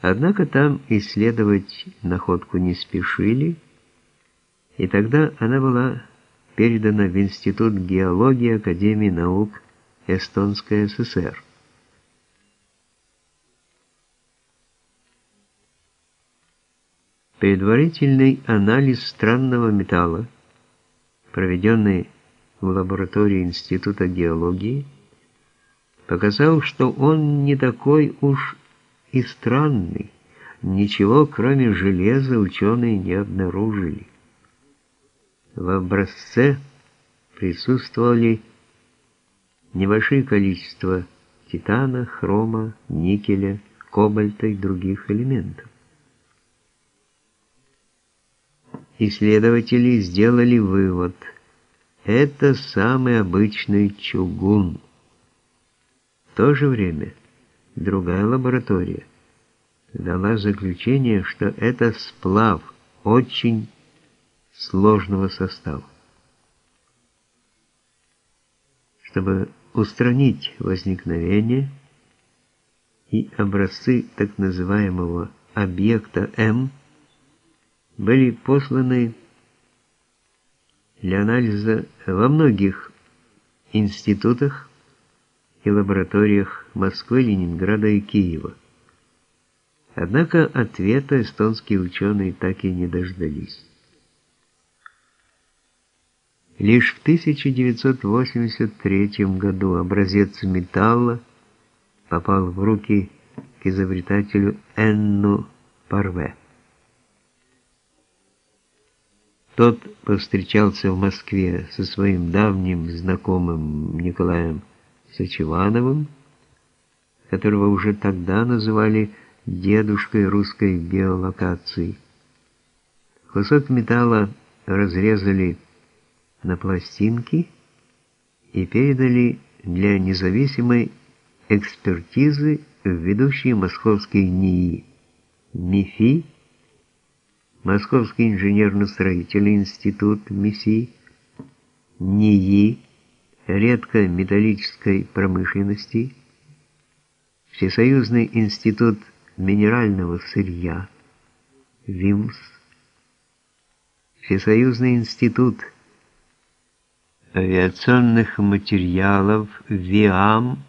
Однако там исследовать находку не спешили, и тогда она была передана в Институт геологии Академии наук Эстонской ССР. Предварительный анализ странного металла, проведенный в лаборатории Института геологии, показал, что он не такой уж и странный. Ничего, кроме железа, ученые не обнаружили. В образце присутствовали небольшое количество титана, хрома, никеля, кобальта и других элементов. Исследователи сделали вывод – это самый обычный чугун. В то же время другая лаборатория дала заключение, что это сплав очень сложного состава. Чтобы устранить возникновение и образцы так называемого объекта М были посланы для анализа во многих институтах и лабораториях Москвы, Ленинграда и Киева. Однако ответа эстонские ученые так и не дождались. Лишь в 1983 году образец металла попал в руки к изобретателю Энну Парве. Тот повстречался в Москве со своим давним знакомым Николаем Сачевановым, которого уже тогда называли дедушкой русской геолокации. Кусок металла разрезали на пластинки и передали для независимой экспертизы в ведущий московский НИИ МИФИ Московский инженерно-строительный институт МИСИ, НИИ, редко-металлической промышленности, Всесоюзный институт минерального сырья, ВИМС, Всесоюзный институт авиационных материалов ВИАМ,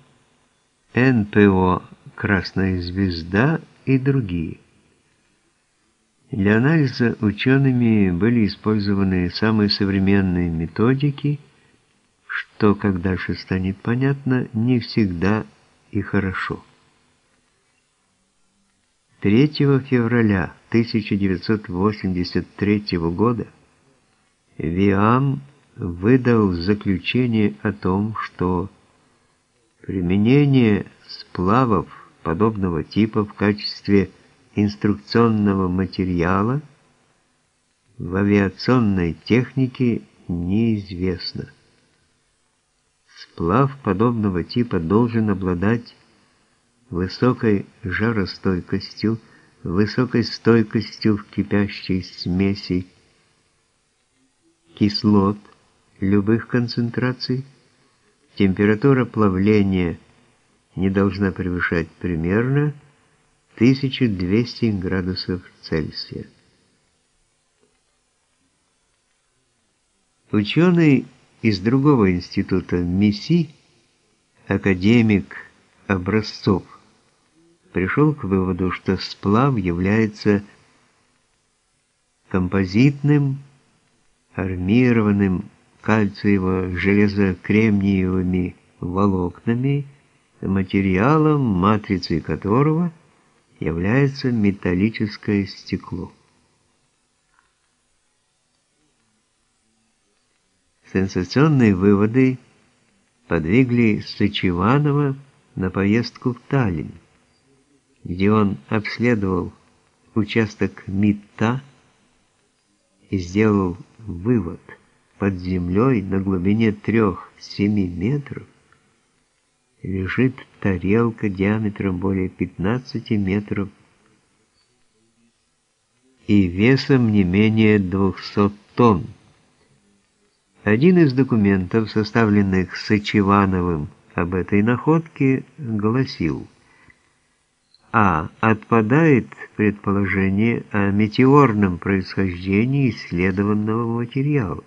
НПО «Красная звезда» и другие. Для анализа учеными были использованы самые современные методики, что, как дальше станет понятно, не всегда и хорошо. 3 февраля 1983 года ВИАМ выдал заключение о том, что применение сплавов подобного типа в качестве инструкционного материала в авиационной технике неизвестно. Сплав подобного типа должен обладать высокой жаростойкостью, высокой стойкостью в кипящей смеси кислот любых концентраций, температура плавления не должна превышать примерно 1200 градусов Цельсия. Ученый из другого института МИСИ, академик Образцов, пришел к выводу, что сплав является композитным, армированным кальциево-железокремниевыми волокнами, материалом, матрицей которого – является металлическое стекло. Сенсационные выводы подвигли Сычеванова на поездку в Таллин, где он обследовал участок МИТа и сделал вывод под землей на глубине 3-7 метров лежит тарелка диаметром более 15 метров и весом не менее 200 тонн. Один из документов, составленных Сычевановым об этой находке, гласил А. Отпадает предположение о метеорном происхождении исследованного материала.